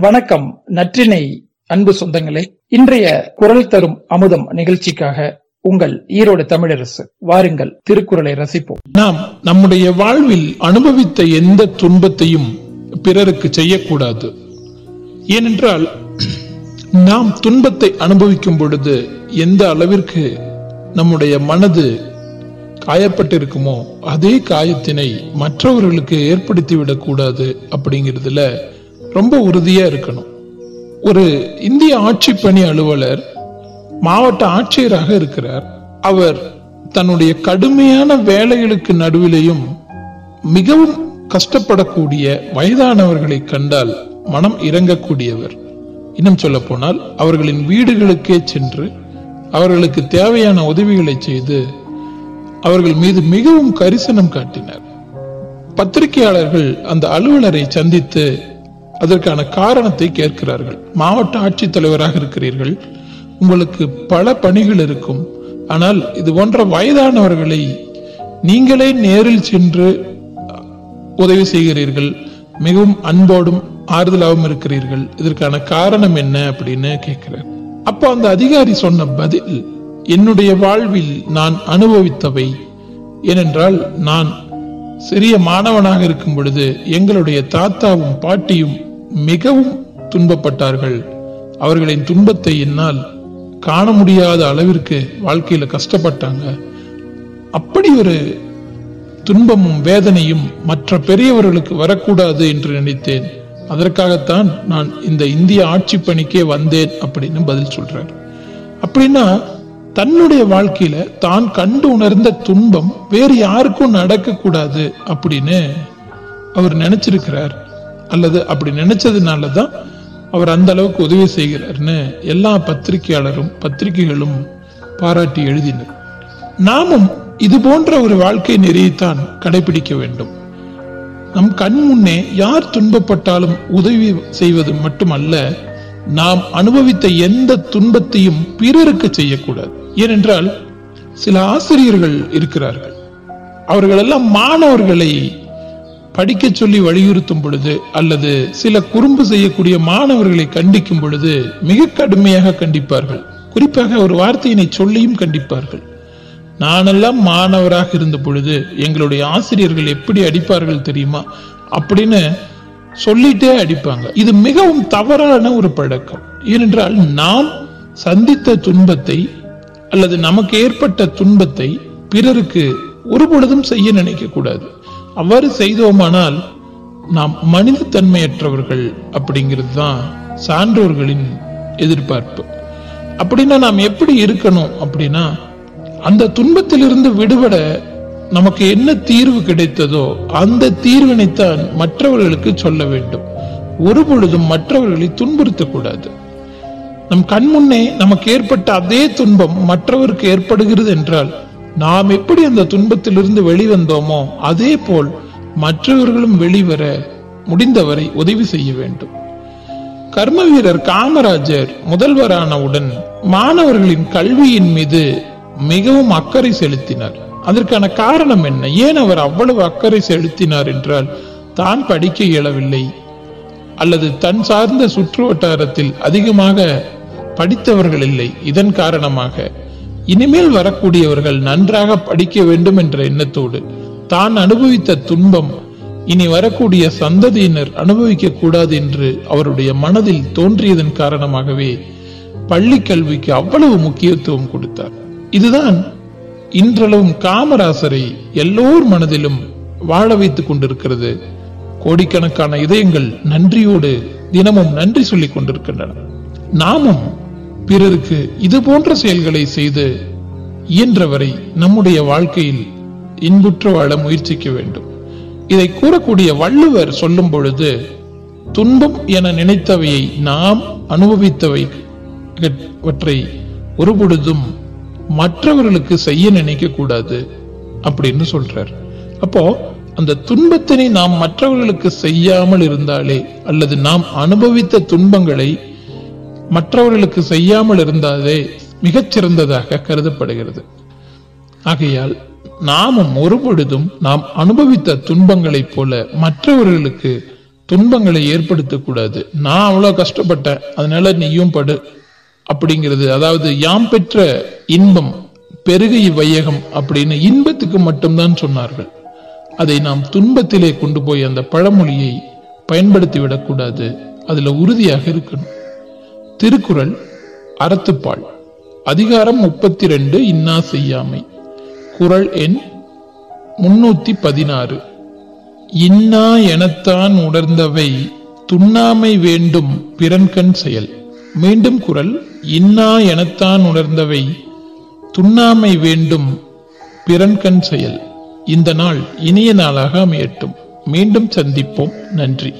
வணக்கம் நற்றினை அன்பு சொந்தங்களே. இன்றைய குரல் தரும் அமுதம் நிகழ்ச்சிக்காக உங்கள் ஈரோடு தமிழரசு வாருங்கள் திருக்குறளை ரசிப்போம். நாம் நம்முடைய வாழ்வில் அனுபவித்த எந்த துன்பத்தையும் பிறருக்கு செய்யக்கூடாது. ஏனென்றால் நாம் துன்பத்தை அனுபவிக்கும் பொழுது எந்த அளவிற்கு நம்முடைய மனது காயப்பட்டிருக்குமோ அதே காயத்தினை மற்றவர்களுக்கு ஏற்படுத்திவிடக் கூடாது அப்படிங்கிறதுல ரொம்ப உறுதியா இருக்கணும். ஒரு இந்திய ஆட்சி பணி அலுவலர் மாவட்ட ஆட்சியராக இருக்கிறார். அவர் தன்னுடைய கடுமையான வேலைகளுக்கு நடுவிலையும் மிகவும் கஷ்டப்படக்கூடிய வயதானவர்களை கண்டால் மனம் இறங்கக்கூடியவர். இன்னும் சொல்ல போனால் அவர்களின் வீடுகளுக்கே சென்று அவர்களுக்கு தேவையான உதவிகளை செய்து அவர்கள் மீது மிகவும் கரிசனம் காட்டினார். பத்திரிகையாளர்கள் அந்த அலுவலரை சந்தித்து அதற்கான காரணத்தை கேட்கிறார்கள். மாவட்ட ஆட்சித்தலைவராக இருக்கிறீர்கள். உங்களுக்கு பல பணிகள் இருக்கும். ஆனால் இது போன்ற வயதானவர்களை நீங்களே நேரில் சென்று உதவி செய்கிறீர்கள். மிகவும் அன்போடும் ஆறுதலாகவும் இருக்கிறீர்கள். இதற்கான காரணம் என்ன அப்படின்னு கேட்கிறார். அப்போ அந்த அதிகாரி சொன்ன பதில் என்னுடைய வாழ்வில் நான் அனுபவித்தவை. ஏனென்றால் நான் சிறிய மாணவனாக இருக்கும் பொழுது எங்களுடைய தாத்தாவும் பாட்டியும் மிகவும் துன்பப்பட்டார்கள். அவர்களின் துன்பத்தை என்னால் காண முடியாத அளவிற்கு வாழ்க்கையில கஷ்டப்பட்டாங்க. அப்படி ஒரு துன்பமும் வேதனையும் மற்ற பெரியவர்களுக்கு வரக்கூடாது என்று நினைத்தேன். அதற்காகத்தான் நான் இந்த இந்திய ஆட்சி பணிக்கே வந்தேன் அப்படின்னு பதில் சொல்றார். அப்படின்னா தன்னுடைய வாழ்க்கையில தான் கண்டு உணர்ந்த துன்பம் வேறு யாருக்கும் நடக்க கூடாது அப்படின்னு அவர் நினைச்சிருக்கிறார். அல்லது அப்படி நினைச்சதுனாலதான் அவர் அந்த அளவுக்கு உதவி செய்கிறார்னு எல்லா பத்திரிகையாளரும் பத்திரிகைகளும் பாராட்டி எழுதினர். நாமும் இது போன்ற ஒரு வாழ்க்கை நெறியைத்தான் கடைபிடிக்க வேண்டும். நம் கண் முன்னே யார் துன்பப்பட்டாலும் உதவி செய்வது மட்டுமல்ல நாம் அனுபவித்த எந்த துன்பத்தையும் பிறருக்கு செய்யக்கூடாது. ஏனென்றால் சில ஆசிரியர்கள் இருக்கிறார்கள். அவர்கள் எல்லாம் மாணவர்களை படிக்க சொல்லி வலியுறுத்தும் பொழுது அல்லது சில குறும்பு செய்யக்கூடிய மாணவர்களை கண்டிக்கும் பொழுது மிக கடுமையாக கண்டிப்பார்கள். குறிப்பாக ஒரு வார்த்தையினை சொல்லியும் கண்டிப்பார்கள். நானெல்லாம் மாணவராக இருந்த பொழுது எங்களுடைய ஆசிரியர்கள் எப்படி அடிப்பார்கள் தெரியுமா? அப்படின்னு சொல்லிட்டே அடிப்பாங்க. இது மிகவும் தவறான ஒரு பழக்கம். ஏனென்றால் நாம் சந்தித்த துன்பத்தை அல்லது நமக்கு ஏற்பட்ட துன்பத்தை பிறருக்கு ஒரு பொழுதும் செய்ய நினைக்க கூடாது. அவ்வாறு செய்தோமானால் நாம் மனித தன்மையற்றவர்கள் அப்படிங்கிறது தான் சான்றோர்களின் எதிர்பார்ப்பு. அப்படின்னா நாம் எப்படி இருக்கணும் அப்படின்னா அந்த துன்பத்திலிருந்து விடுபட நமக்கு என்ன தீர்வு கிடைத்ததோ அந்த தீர்வினைத்தான் மற்றவர்களுக்கு சொல்ல வேண்டும். ஒரு பொழுதும் மற்றவர்களை துன்புறுத்தக்கூடாது. நம் கண் முன்னே நமக்கு ஏற்பட்ட அதே துன்பம் மற்றவருக்கு ஏற்படுகிறது என்றால் நாம் எப்படி அந்த துன்பத்திலிருந்து வெளிவந்தோமோ அதே போல் மற்றவர்களும் வெளிவர முடிந்தவரை உதவி செய்ய வேண்டும். கர்ம வீரர் காமராஜர் முதல்வரானவுடன் மாணவர்களின் கல்வியின் மீது மிகவும் அக்கறை செலுத்தினார். அதற்கான காரணம் என்ன? ஏன் அவர் அவ்வளவு அக்கறை செலுத்தினார் என்றால் தான் படிக்க இயலவில்லை அல்லது தன் சார்ந்த சுற்று வட்டாரத்தில் அதிகமாக படித்தவர்கள் இல்லை. இதன் காரணமாக இனிமேல் வரக்கூடியவர்கள் நன்றாக படிக்க வேண்டும் என்ற எண்ணத்தோடு தான் அனுபவித்த துன்பம் இனி வரக்கூடிய சந்ததியினர் அனுபவிக்க கூடாது என்று அவருடைய மனதில் தோன்றியதன் காரணமாகவே பள்ளி கல்விக்கு அவ்வளவு முக்கியத்துவம் கொடுத்தார். இதுதான் இன்றளவும் காமராசரை எல்லோர் மனதிலும் வாழ வைத்துக் கொண்டிருக்கிறது. கோடிக்கணக்கான இதயங்கள் நன்றியோடு தினமும் நன்றி சொல்லிக் கொண்டிருக்கின்றன. நாமும் பிறருக்கு இது போன்ற செயல்களை செய்து இயன்றவரை நம்முடைய வாழ்க்கையில் இன்புற்று வாழ முயற்சிக்க வேண்டும். இதை கூறக்கூடிய வள்ளுவர் சொல்லும் பொழுது துன்பம் என நினைத்தவையை நாம் அனுபவித்தவை ஒரு பொழுதும் மற்றவர்களுக்கு செய்ய நினைக்க கூடாது அப்படின்னு சொல்றார். அப்போ அந்த துன்பத்தினை நாம் மற்றவர்களுக்கு செய்யாமல் இருந்தாலே அல்லது நாம் அனுபவித்த துன்பங்களை மற்றவர்களுக்கு செய்யாமல் இருந்தாலே மிகச்சிறந்ததாக கருதப்படுகிறது. ஆகையால் நாமும் ஒரு பொழுதும் நாம் அனுபவித்த துன்பங்களைப் போல மற்றவர்களுக்கு துன்பங்களை ஏற்படுத்தக்கூடாது நான் அவ்வளவு கஷ்டப்பட்டேன் அதனால நீயும் படு அப்படிங்கிறது. அதாவது யாம் பெற்ற இன்பம் பெருகை வையகம் அப்படின்னு இன்பத்துக்கு மட்டும்தான் சொன்னார்கள். அதை நாம் துன்பத்திலே கொண்டு போய் அந்த பழமொழியை பயன்படுத்தி விடக்கூடாது அதுல உறுதியாக இருக்கணும். திருக்குறள் அறத்துப்பால். அதிகாரம் முப்பத்தி ரெண்டு இன்னா செய்யாமை. குறள் எண் முன்னூத்தி பதினாறு இன்னா எனத்தான் உணர்ந்தவை துண்ணாமை வேண்டும் பிறன்கண் செயல். மீண்டும் குரல் இன்னா எனத்தான் உணர்ந்தவை துண்ணாமை வேண்டும் பிறன்கண் செயல். இந்த நாள் இனிய நாளாக அமையட்டும். மீண்டும் சந்திப்போம். நன்றி.